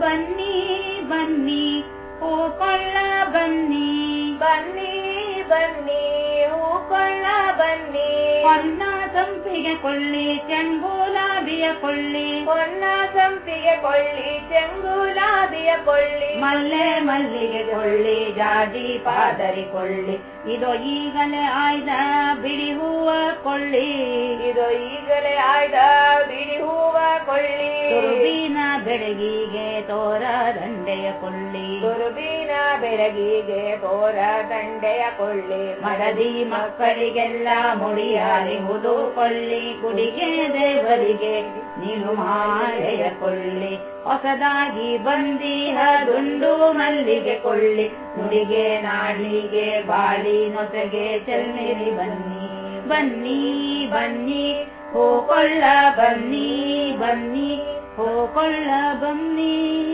ಬನ್ನಿ ಬನ್ನಿ, ಹೂಕೊಳ್ಳ ಬನ್ನಿ ಬನ್ನಿ ಬನ್ನಿ, ಹೂಕೊಳ್ಳ ಬನ್ನಿ. ಹೊನ್ನ ಸಂಪಿಗೆ ಕೊಳ್ಳಿ ಚೆಂಗುಲಾಬಿಯ ಕೊಳ್ಳಿ. ಹೊನ್ನ ಸಂಪಿಗೆ ಕೊಳ್ಳಿ ಚೆಂಗುಲಾಬಿಯ ಕೊಳ್ಳಿ. ಮಲ್ಲೆ ಮಲ್ಲಿಗೆ ಕೊಳ್ಳಿ, ಜಾಜಿ ಪಾದರಿ ಕೊಳ್ಳಿ. ಇದು ಈಗಲೇ ಆಯ್ದ ಬಿಡಿ ಹೂವ ಕೊಳ್ಳಿ. ಇದು ಈಗಲೇ ಆಯ್ದ ಬೆಳಗಿಗೆ ತೋರ ದಂಡೆಯ ಕೊಳ್ಳಿ. ಗುರುಬೀನ ಬೆಳಗಿಗೆ ತೋರ ದಂಡೆಯ ಕೊಳ್ಳಿ. ಮಡದಿ ಮಕ್ಕಳಿಗೆಲ್ಲ ಮುಡಿಯಾರಿಹುದು ಕೊಳ್ಳಿ ಕುಡಿಗೆ ದೇವರಿಗೆ ನೀನು ಮಾಲೆಯ ಕೊಳ್ಳಿ. ಹೊಸದಾಗಿ ಬಂದಿಹ ದುಂಡು ಮಲ್ಲಿಗೆ ಕೊಳ್ಳಿ. ಮುಡಿಗೆ ನಾಡಿಗೆ ಬಾಳಿ ನೊಸಗೆ ಚೆಲ್ಲಿರಿ ಬನ್ನಿ. ಬನ್ನಿ ಬನ್ನಿ ಹೂಕೊಳ್ಳ ಬನ್ನಿ ಬನ್ನಿ. पर्णी